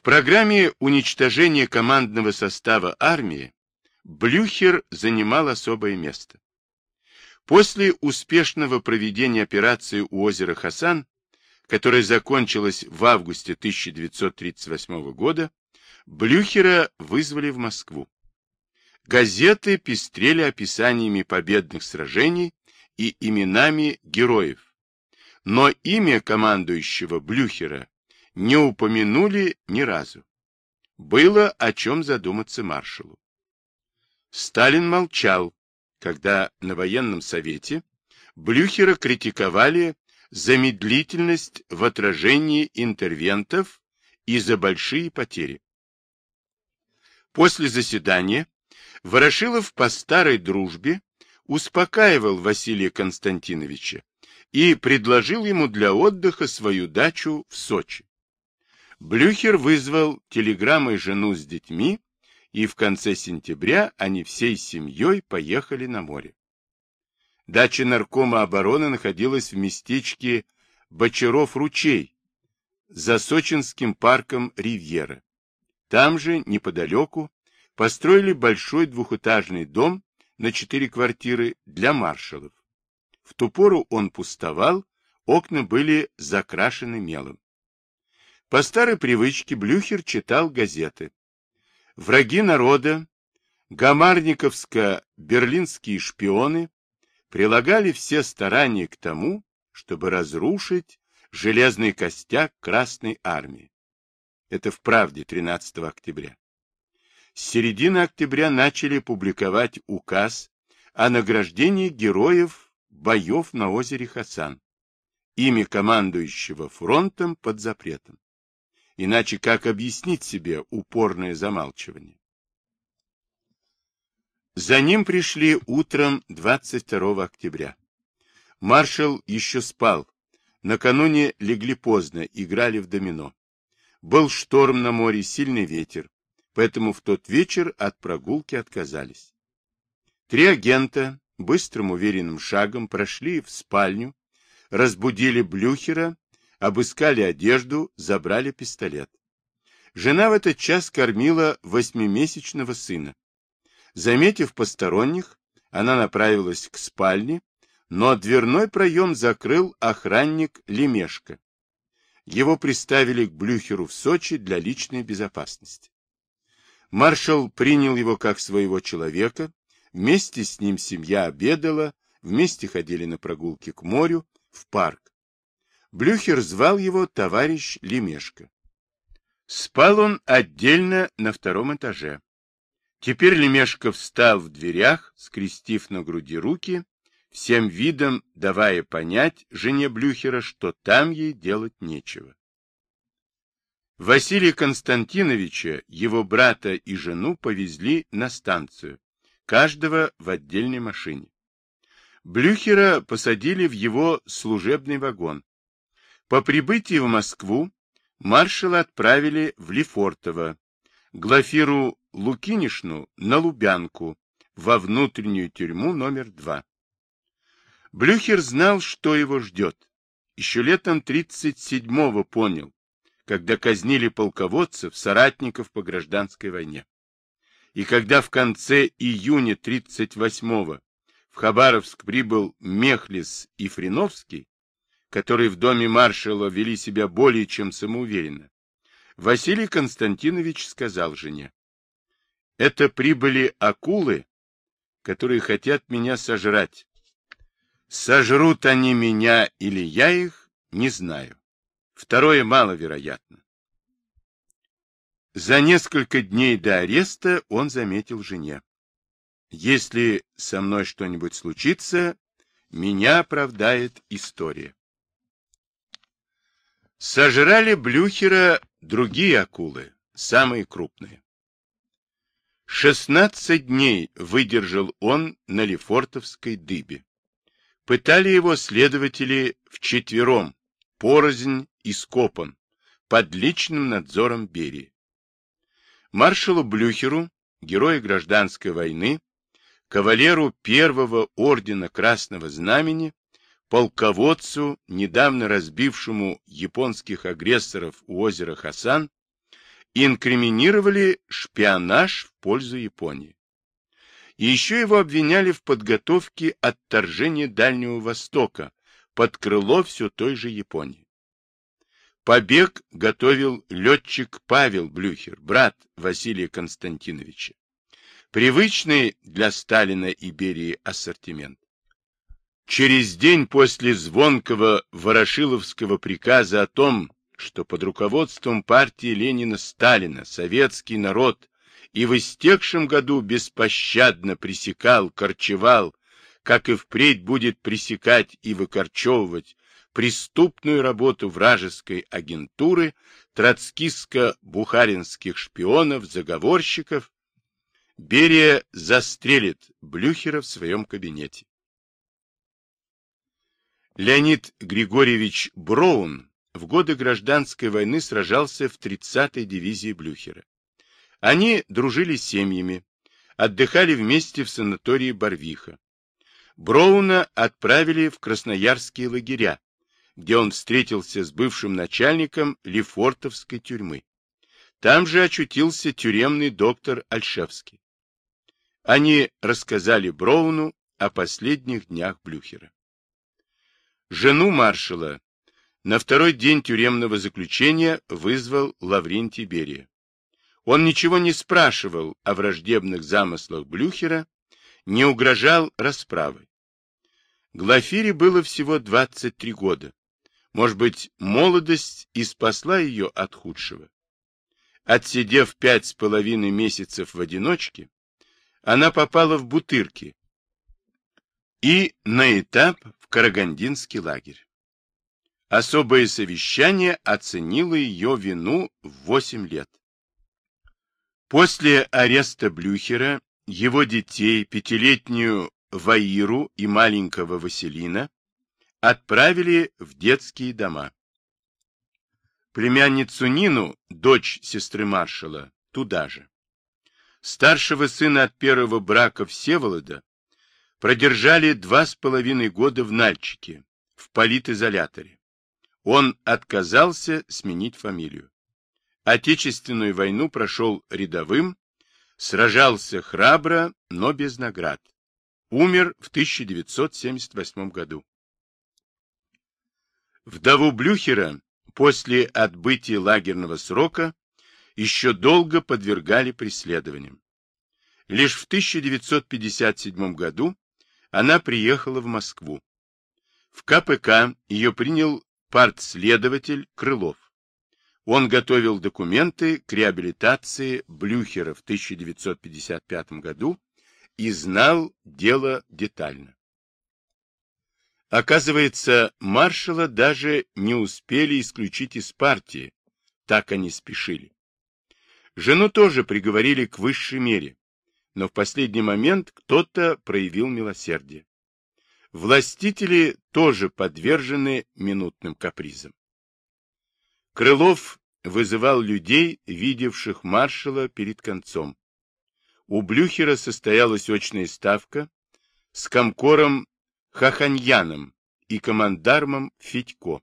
В программе уничтожения командного состава армии Блюхер занимал особое место. После успешного проведения операции у озера Хасан, которая закончилась в августе 1938 года, Блюхера вызвали в Москву. Газеты пестрели описаниями победных сражений и именами героев, но имя командующего Блюхера не упомянули ни разу. Было о чем задуматься маршалу. Сталин молчал, когда на военном совете Блюхера критиковали за медлительность в отражении интервентов и за большие потери. После заседания Ворошилов по старой дружбе успокаивал Василия Константиновича и предложил ему для отдыха свою дачу в Сочи. Блюхер вызвал телеграммой жену с детьми, и в конце сентября они всей семьей поехали на море. Дача наркома обороны находилась в местечке Бочаров-Ручей, за Сочинским парком Ривьера. Там же, неподалеку, построили большой двухэтажный дом на четыре квартиры для маршалов. В ту пору он пустовал, окна были закрашены мелом. По старой привычке Блюхер читал газеты. Враги народа, гамарниковско-берлинские шпионы прилагали все старания к тому, чтобы разрушить железный костяк Красной Армии. Это в правде 13 октября. С середины октября начали публиковать указ о награждении героев боев на озере Хасан, имя командующего фронтом под запретом. Иначе как объяснить себе упорное замалчивание? За ним пришли утром 22 октября. Маршал еще спал. Накануне легли поздно, играли в домино. Был шторм на море, сильный ветер, поэтому в тот вечер от прогулки отказались. Три агента быстрым уверенным шагом прошли в спальню, разбудили Блюхера обыскали одежду, забрали пистолет. Жена в этот час кормила восьмимесячного сына. Заметив посторонних, она направилась к спальне, но дверной проем закрыл охранник Лемешка. Его приставили к Блюхеру в Сочи для личной безопасности. Маршал принял его как своего человека, вместе с ним семья обедала, вместе ходили на прогулки к морю, в парк. Блюхер звал его товарищ Лемешко. Спал он отдельно на втором этаже. Теперь Лемешко встал в дверях, скрестив на груди руки, всем видом давая понять жене Блюхера, что там ей делать нечего. Василия Константиновича, его брата и жену повезли на станцию, каждого в отдельной машине. Блюхера посадили в его служебный вагон, по прибытии в Москву маршала отправили в Лефортово, Глафиру Лукинишну на Лубянку, во внутреннюю тюрьму номер два. Блюхер знал, что его ждет. Еще летом 37-го понял, когда казнили полководцев, соратников по гражданской войне. И когда в конце июня 38-го в Хабаровск прибыл Мехлис и Фриновский, которые в доме маршала вели себя более чем самоуверенно, Василий Константинович сказал жене, «Это прибыли акулы, которые хотят меня сожрать. Сожрут они меня или я их, не знаю. Второе маловероятно». За несколько дней до ареста он заметил жене. «Если со мной что-нибудь случится, меня оправдает история». Сожрали Блюхера другие акулы, самые крупные. Шестнадцать дней выдержал он на Лефортовской дыбе. Пытали его следователи вчетвером, порознь и скопом, под личным надзором Берии. Маршалу Блюхеру, герою гражданской войны, кавалеру первого ордена Красного Знамени, полководцу, недавно разбившему японских агрессоров у озера Хасан, инкриминировали шпионаж в пользу Японии. И еще его обвиняли в подготовке отторжения Дальнего Востока под крыло все той же Японии. Побег готовил летчик Павел Блюхер, брат Василия Константиновича. Привычный для Сталина и Берии ассортимент. Через день после звонкого Ворошиловского приказа о том, что под руководством партии Ленина-Сталина советский народ и в истекшем году беспощадно пресекал, корчевал, как и впредь будет пресекать и выкорчевывать преступную работу вражеской агентуры, троцкистско-бухаринских шпионов, заговорщиков, Берия застрелит Блюхера в своем кабинете. Леонид Григорьевич Броун в годы гражданской войны сражался в 30-й дивизии Блюхера. Они дружили с семьями, отдыхали вместе в санатории Барвиха. Броуна отправили в красноярские лагеря, где он встретился с бывшим начальником Лефортовской тюрьмы. Там же очутился тюремный доктор Альшевский. Они рассказали Броуну о последних днях Блюхера. Жену маршала на второй день тюремного заключения вызвал Лаврентий Берия. Он ничего не спрашивал о враждебных замыслах Блюхера, не угрожал расправой. Глафире было всего 23 года. Может быть, молодость и спасла ее от худшего. Отсидев пять с половиной месяцев в одиночке, она попала в Бутырки и на этап Карагандинский лагерь. Особое совещание оценило ее вину в 8 лет. После ареста Блюхера его детей, пятилетнюю Ваиру и маленького Василина, отправили в детские дома. Племянницу Нину, дочь сестры маршала, туда же. Старшего сына от первого брака Всеволода продержали два с половиной года в Нальчике, в политизоляторе он отказался сменить фамилию. Отечественную войну прошел рядовым, сражался храбро, но без наград. Умер в 1978 году. Вдову Блюхера после отбытия лагерного срока еще долго подвергали преследованиям. Лишь в 1957 году она приехала в Москву. В КПК ее принял партследователь Крылов. Он готовил документы к реабилитации Блюхера в 1955 году и знал дело детально. Оказывается, маршала даже не успели исключить из партии, так они спешили. Жену тоже приговорили к высшей мере, но в последний момент кто-то проявил милосердие. Властители тоже подвержены минутным капризам. Крылов вызывал людей, видевших маршала перед концом. У Блюхера состоялась очная ставка с комкором Хаханьяном и командармом Федько.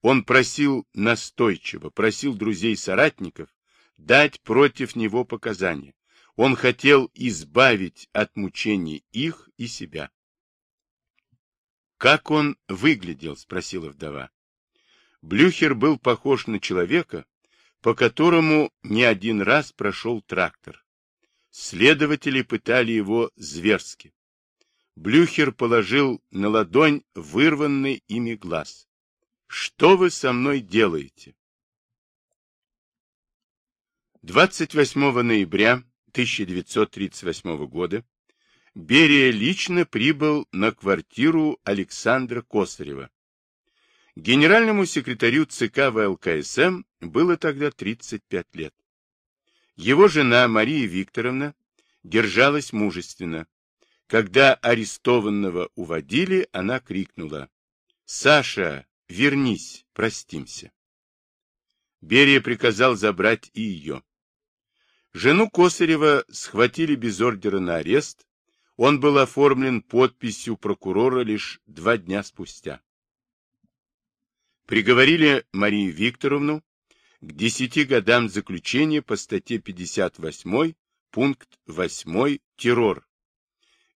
Он просил настойчиво, просил друзей-соратников дать против него показания. Он хотел избавить от мучений их и себя. «Как он выглядел?» — спросила вдова. Блюхер был похож на человека, по которому не один раз прошел трактор. Следователи пытали его зверски. Блюхер положил на ладонь вырванный ими глаз. «Что вы со мной делаете?» 28 ноября 1938 года Берия лично прибыл на квартиру Александра Косарева. Генеральному секретарю ЦК ВЛКСМ было тогда 35 лет. Его жена Мария Викторовна держалась мужественно. Когда арестованного уводили, она крикнула «Саша, вернись, простимся». Берия приказал забрать и ее. Жену Косарева схватили без ордера на арест, он был оформлен подписью прокурора лишь два дня спустя. Приговорили Марию Викторовну, к 10 годам заключения по статье 58, пункт 8 «Террор»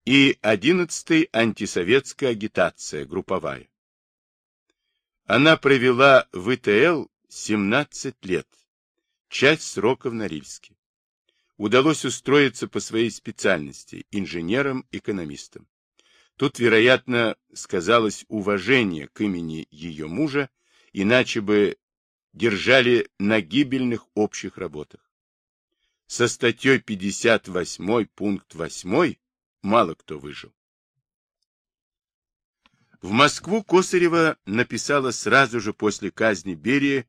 и 11 антисоветская агитация групповая. Она провела в ИТЛ 17 лет, часть срока в Норильске. Удалось устроиться по своей специальности, инженером-экономистом. Тут, вероятно, сказалось уважение к имени ее мужа, иначе бы держали на гибельных общих работах. Со статьей 58 пункт 8 мало кто выжил. В Москву Косарева написала сразу же после казни Берии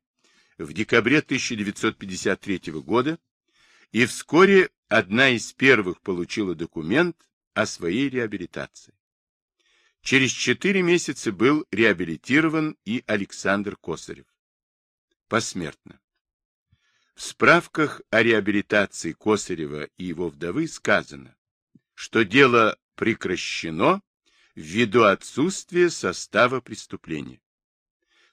в декабре 1953 года, и вскоре одна из первых получила документ о своей реабилитации. Через четыре месяца был реабилитирован и Александр Косарев. Посмертно. В справках о реабилитации Косарева и его вдовы сказано, что дело прекращено ввиду отсутствия состава преступления.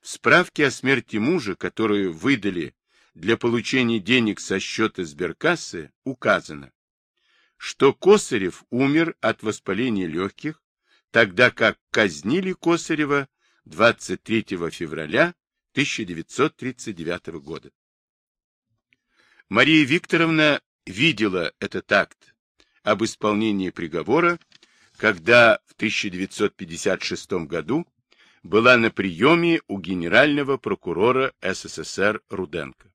В справке о смерти мужа, которую выдали для получения денег со счета сберкассы, указано, что Косарев умер от воспаления легких тогда как казнили Косарева 23 февраля 1939 года. Мария Викторовна видела этот акт об исполнении приговора, когда в 1956 году была на приеме у генерального прокурора СССР Руденко.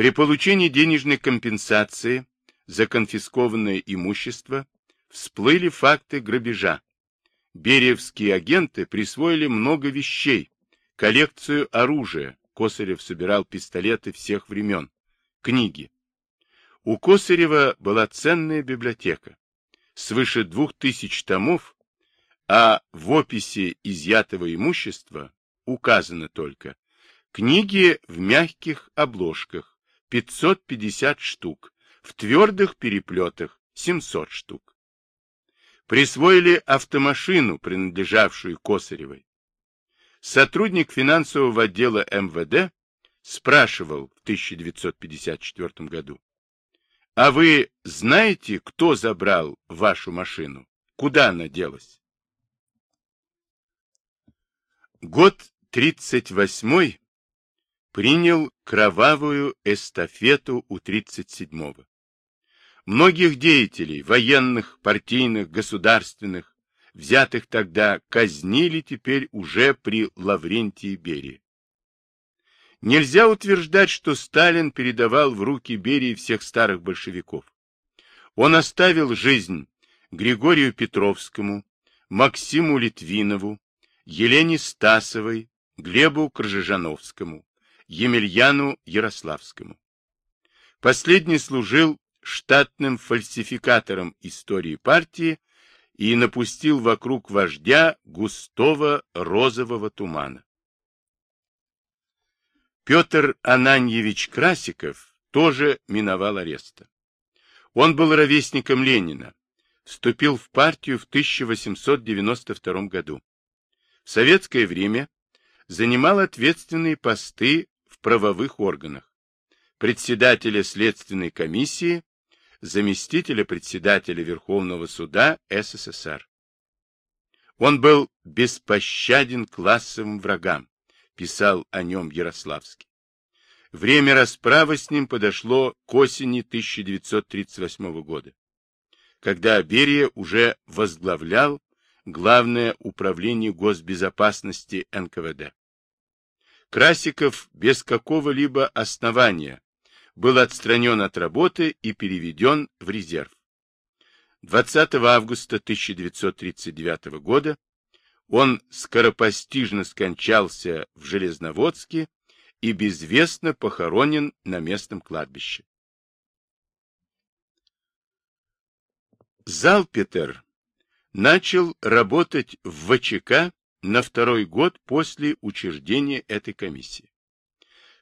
При получении денежной компенсации за конфискованное имущество всплыли факты грабежа. Бериевские агенты присвоили много вещей, коллекцию оружия, Косарев собирал пистолеты всех времен, книги. У Косарева была ценная библиотека, свыше двух тысяч томов, а в описи изъятого имущества указано только. Книги в мягких обложках 550 штук, в твердых переплетах 700 штук присвоили автомашину, принадлежавшую Косаревой. Сотрудник финансового отдела МВД спрашивал в 1954 году, «А вы знаете, кто забрал вашу машину? Куда она делась?» Год 38 принял кровавую эстафету у 37-го. Многих деятелей, военных, партийных, государственных, взятых тогда, казнили теперь уже при Лаврентии Берии. Нельзя утверждать, что Сталин передавал в руки Берии всех старых большевиков. Он оставил жизнь Григорию Петровскому, Максиму Литвинову, Елене Стасовой, Глебу Кржижановскому, Емельяну Ярославскому. Последний служил штатным фальсификатором истории партии и напустил вокруг вождя густого розового тумана. Петр Ананьевич Красиков тоже миновал ареста. Он был ровесником Ленина, вступил в партию в 1892 году. В советское время занимал ответственные посты правовых органах, председателя Следственной комиссии заместителя председателя Верховного суда СССР. Он был беспощаден классовым врагам, писал о нем Ярославский. Время расправы с ним подошло к осени 1938 года, когда Берия уже возглавлял Главное управление госбезопасности НКВД. Красиков без какого-либо основания был отстранен от работы и переведен в резерв. 20 августа 1939 года он скоропостижно скончался в Железноводске и безвестно похоронен на местном кладбище. Залпетер начал работать в ВЧК на второй год после учреждения этой комиссии.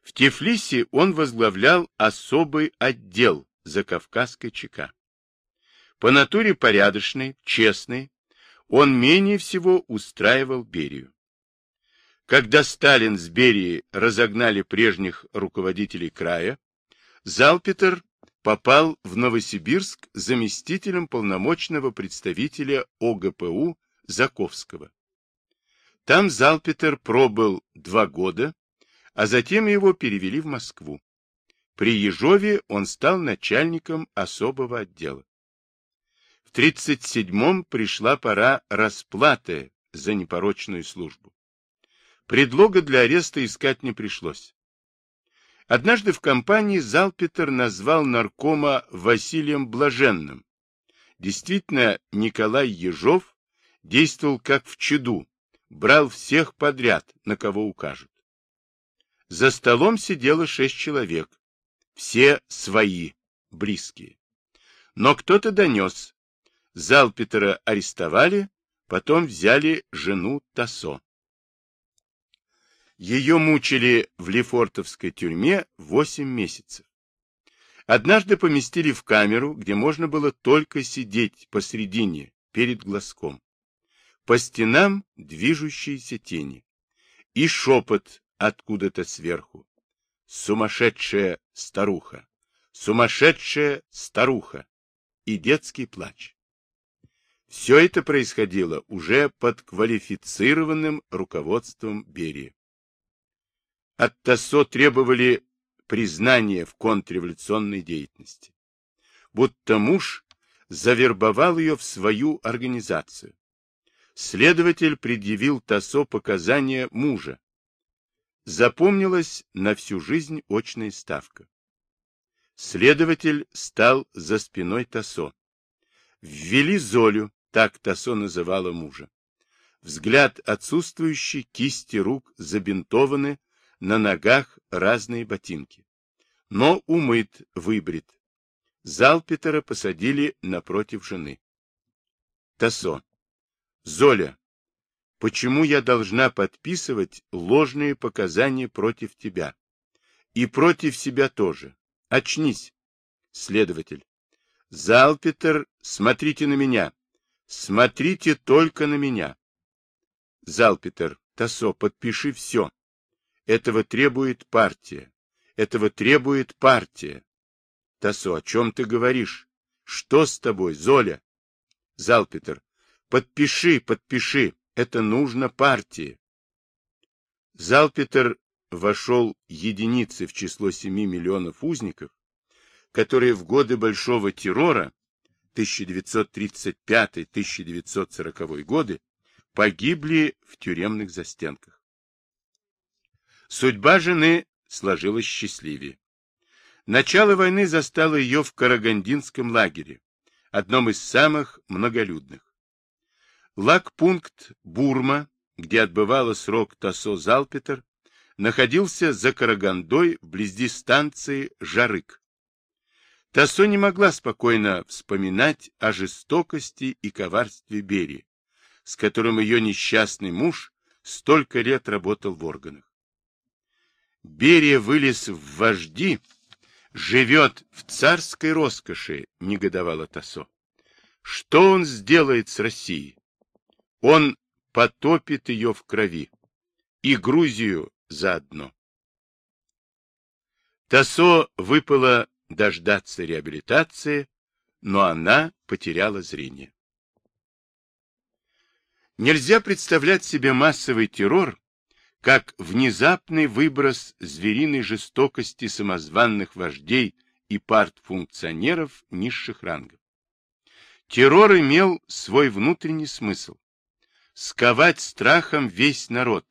В Тифлисе он возглавлял особый отдел Закавказской ЧК. По натуре порядочный, честный, он менее всего устраивал Берию. Когда Сталин с Берией разогнали прежних руководителей края, Залпетер попал в Новосибирск заместителем полномочного представителя ОГПУ Заковского. Там Залпетер пробыл два года, а затем его перевели в Москву. При Ежове он стал начальником особого отдела. В 1937-м пришла пора расплаты за непорочную службу. Предлога для ареста искать не пришлось. Однажды в компании Залпетер назвал наркома Василием Блаженным. Действительно, Николай Ежов действовал как в чаду, брал всех подряд, на кого укажут. За столом сидело шесть человек, все свои, близкие. Но кто-то донес. Залпетера арестовали, потом взяли жену Тасо. Ее мучили в Лефортовской тюрьме 8 месяцев. Однажды поместили в камеру, где можно было только сидеть посредине, перед глазком. По стенам движущиеся тени. И шепот откуда-то сверху. Сумасшедшая старуха! Сумасшедшая старуха! И детский плач. Все это происходило уже под квалифицированным руководством Берии. От ТАСО требовали признания в контрреволюционной деятельности. Будто муж завербовал ее в свою организацию. Следователь предъявил ТАСО показания мужа. Запомнилась на всю жизнь очная ставка. Следователь стал за спиной ТАСО. Ввели Золю, так ТАСО называла мужа. Взгляд отсутствующий, кисти рук забинтованы, на ногах разные ботинки. Но умыт, выбрит. Залпетера посадили напротив жены. Тасо. Золя, почему я должна подписывать ложные показания против тебя? И против себя тоже. Очнись. Следователь. Залпетер, смотрите на меня. Смотрите только на меня. Залпетер. Тасо, подпиши все. Этого требует партия. Этого требует партия. Тасо, о чем ты говоришь? Что с тобой, Золя? Залпетер, подпиши, подпиши. Это нужно партии. Залпетер вошел единицы в число 7 миллионов узников, которые в годы Большого террора 1935-1940 годы погибли в тюремных застенках. Судьба жены сложилась счастливее. Начало войны застало ее в Карагандинском лагере, одном из самых многолюдных. Лагпункт Бурма, где отбывала срок Тасо Залпетер, находился за Карагандой вблизи станции Жарык. Тасо не могла спокойно вспоминать о жестокости и коварстве Берии, с которым ее несчастный муж столько лет работал в органах. Берия вылез в вожди, живет в царской роскоши, негодовала Тасо. Что он сделает с Россией? Он потопит ее в крови. И Грузию заодно. Тасо выпало дождаться реабилитации, но она потеряла зрение. Нельзя представлять себе массовый террор как внезапный выброс звериной жестокости самозванных вождей и партфункционеров низших рангов. Террор имел свой внутренний смысл. Сковать страхом весь народ,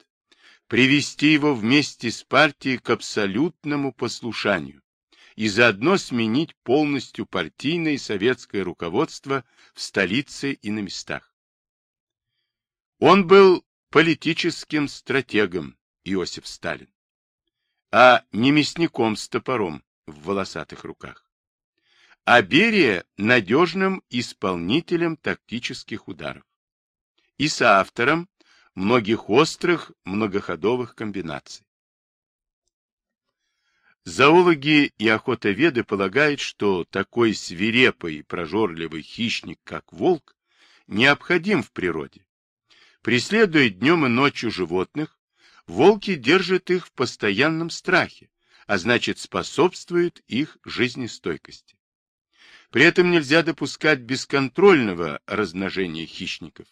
привести его вместе с партией к абсолютному послушанию и заодно сменить полностью партийное и советское руководство в столице и на местах. Он был политическим стратегом Иосиф Сталин, а не мясником с топором в волосатых руках, а Берия надежным исполнителем тактических ударов и соавтором многих острых многоходовых комбинаций. Зоологи и охотоведы полагают, что такой свирепый и прожорливый хищник, как волк, необходим в природе, Преследуя днем и ночью животных, волки держат их в постоянном страхе, а значит способствуют их жизнестойкости. При этом нельзя допускать бесконтрольного размножения хищников.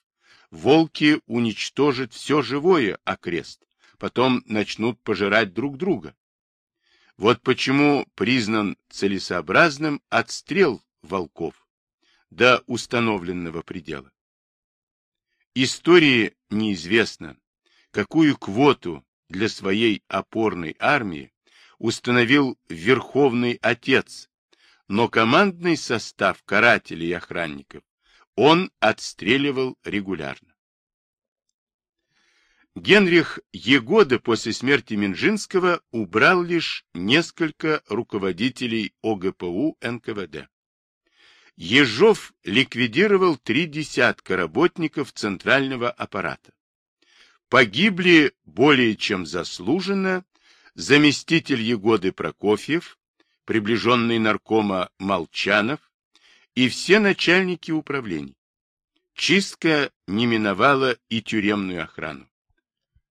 Волки уничтожат все живое окрест, потом начнут пожирать друг друга. Вот почему признан целесообразным отстрел волков до установленного предела. Истории неизвестно, какую квоту для своей опорной армии установил Верховный Отец, но командный состав карателей и охранников он отстреливал регулярно. Генрих Егода после смерти Минжинского убрал лишь несколько руководителей ОГПУ НКВД. Ежов ликвидировал три десятка работников центрального аппарата. Погибли более чем заслуженно заместитель Егоды Прокофьев, приближенный наркома Молчанов и все начальники управлений. Чистка не миновала и тюремную охрану.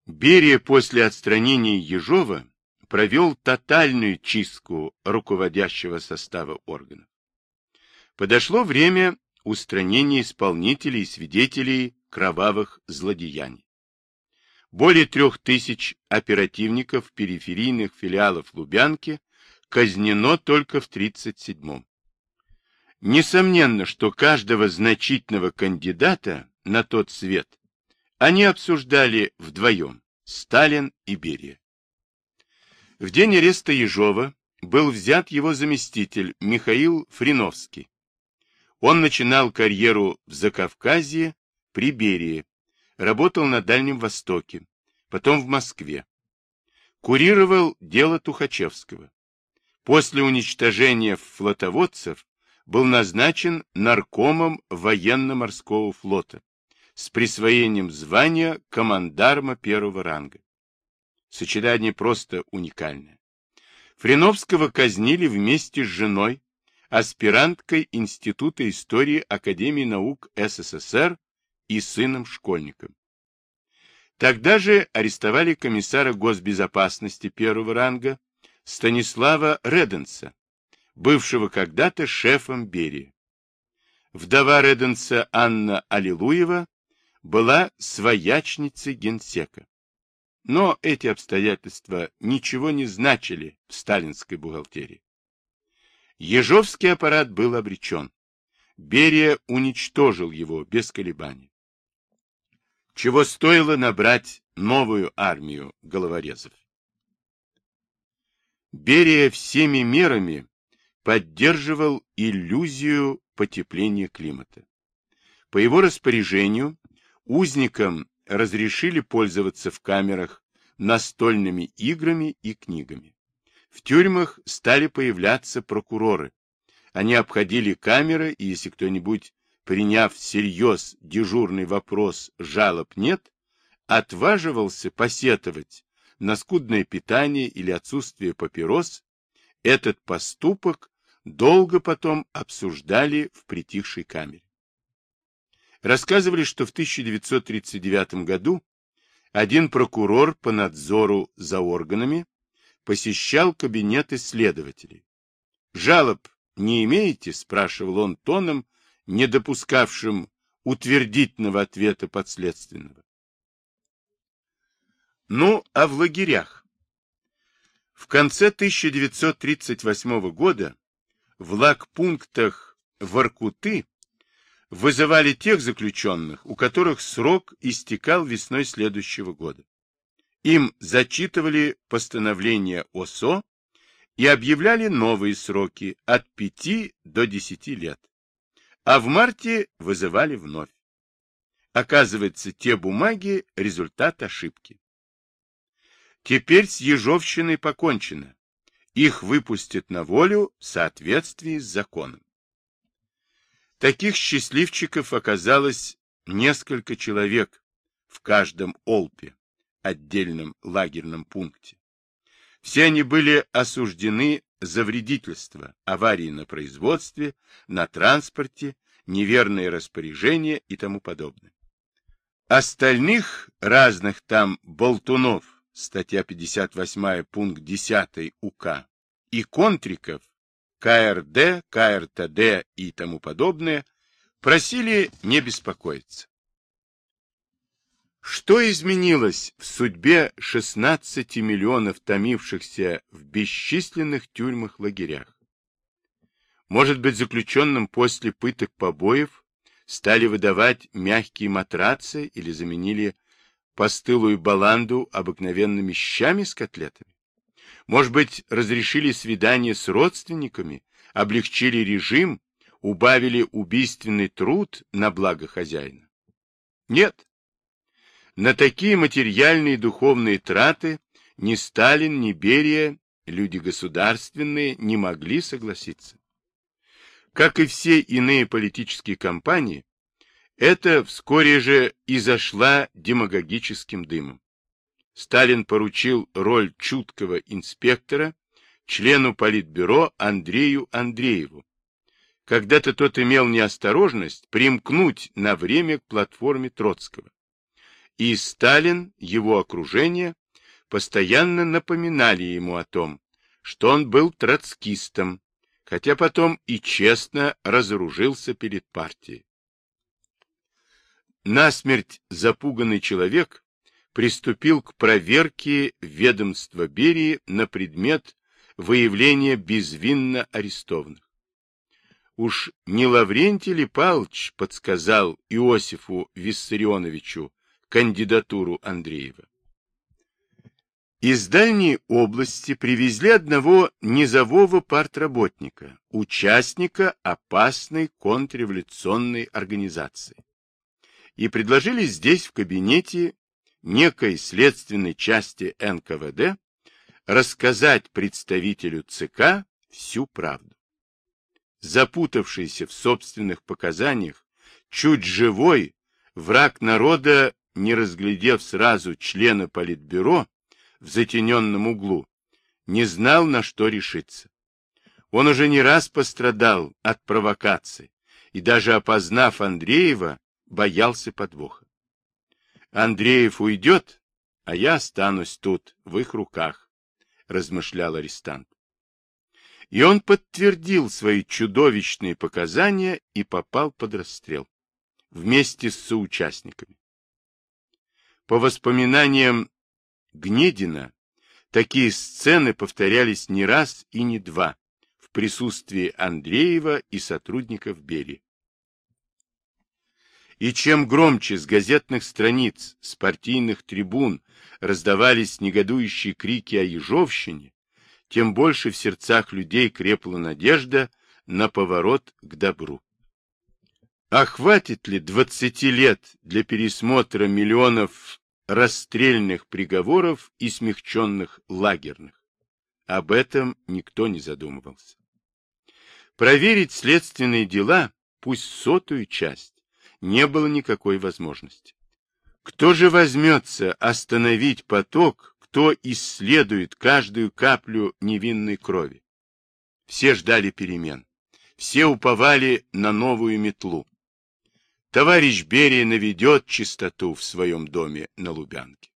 Берия после отстранения Ежова провел тотальную чистку руководящего состава органов. Подошло время устранения исполнителей и свидетелей кровавых злодеяний. Более трех тысяч оперативников периферийных филиалов Лубянки казнено только в 1937-м. Несомненно, что каждого значительного кандидата на тот свет они обсуждали вдвоем, Сталин и Берия. В день ареста Ежова был взят его заместитель Михаил Фриновский. Он начинал карьеру в Закавказье при Берии, работал на Дальнем Востоке, потом в Москве. Курировал дело Тухачевского. После уничтожения флотоводцев был назначен наркомом военно-морского флота с присвоением звания командарма первого ранга. Сочетание просто уникальное. Фриновского казнили вместе с женой, аспиранткой Института истории Академии наук СССР и сыном-школьником. Тогда же арестовали комиссара госбезопасности первого ранга Станислава Реденса, бывшего когда-то шефом Берии. Вдова Реденса Анна Аллилуева была своячницей генсека. Но эти обстоятельства ничего не значили в сталинской бухгалтерии. Ежовский аппарат был обречен. Берия уничтожил его без колебаний. Чего стоило набрать новую армию головорезов. Берия всеми мерами поддерживал иллюзию потепления климата. По его распоряжению узникам разрешили пользоваться в камерах настольными играми и книгами. В тюрьмах стали появляться прокуроры. Они обходили камеры, и если кто-нибудь, приняв всерьез дежурный вопрос «жалоб нет», отваживался посетовать на скудное питание или отсутствие папирос, этот поступок долго потом обсуждали в притихшей камере. Рассказывали, что в 1939 году один прокурор по надзору за органами посещал кабинет исследователей. «Жалоб не имеете?» — спрашивал он тоном, не допускавшим утвердительного ответа подследственного. Ну, а в лагерях? В конце 1938 года в лагпунктах Воркуты вызывали тех заключенных, у которых срок истекал весной следующего года. Им зачитывали постановление ОСО и объявляли новые сроки от 5 до 10 лет. А в марте вызывали вновь. Оказывается, те бумаги – результат ошибки. Теперь с Ежовщиной покончено. Их выпустят на волю в соответствии с законом. Таких счастливчиков оказалось несколько человек в каждом Олпе отдельном лагерном пункте. Все они были осуждены за вредительство, аварии на производстве, на транспорте, неверные распоряжения и тому подобное. Остальных разных там болтунов статья 58, пункт 10 УК, и контриков, КРД, КРТД и тому подобное, просили не беспокоиться. Что изменилось в судьбе 16 миллионов томившихся в бесчисленных тюрьмах-лагерях? Может быть, заключенным после пыток побоев стали выдавать мягкие матрацы или заменили постылую баланду обыкновенными щами с котлетами? Может быть, разрешили свидание с родственниками, облегчили режим, убавили убийственный труд на благо хозяина? Нет. На такие материальные и духовные траты ни Сталин, ни Берия, люди государственные, не могли согласиться. Как и все иные политические кампании, это вскоре же и зашла демагогическим дымом. Сталин поручил роль чуткого инспектора члену Политбюро Андрею Андрееву. Когда-то тот имел неосторожность примкнуть на время к платформе Троцкого. И Сталин, его окружение, постоянно напоминали ему о том, что он был троцкистом, хотя потом и честно разоружился перед партией. Насмерть запуганный человек приступил к проверке ведомства Берии на предмет выявления безвинно арестованных. Уж не Лаврентий ли Павлович подсказал Иосифу Виссарионовичу кандидатуру Андреева? Из дальней области привезли одного низового партработника, участника опасной контрреволюционной организации. И предложили здесь, в кабинете некой следственной части НКВД, рассказать представителю ЦК всю правду. Запутавшийся в собственных показаниях, чуть живой, враг народа, не разглядев сразу члена Политбюро, в затененном углу, не знал, на что решиться. Он уже не раз пострадал от провокаций и даже опознав Андреева, боялся подвоха. Андреев уйдет, а я останусь тут, в их руках, размышлял арестант. И он подтвердил свои чудовищные показания и попал под расстрел вместе с соучастниками. По воспоминаниям Гнедина такие сцены повторялись не раз и не два в присутствии Андреева и сотрудников Бери. И чем громче с газетных страниц, с партийных трибун раздавались негодующие крики о Ежовщине, тем больше в сердцах людей крепла надежда на поворот к добру. А хватит ли двадцати лет для пересмотра миллионов расстрельных приговоров и смягченных лагерных. Об этом никто не задумывался. Проверить следственные дела, пусть сотую часть, не было никакой возможности. Кто же возьмется остановить поток, кто исследует каждую каплю невинной крови? Все ждали перемен, все уповали на новую метлу. Товарищ Берия наведет чистоту в своем доме на Лубянке.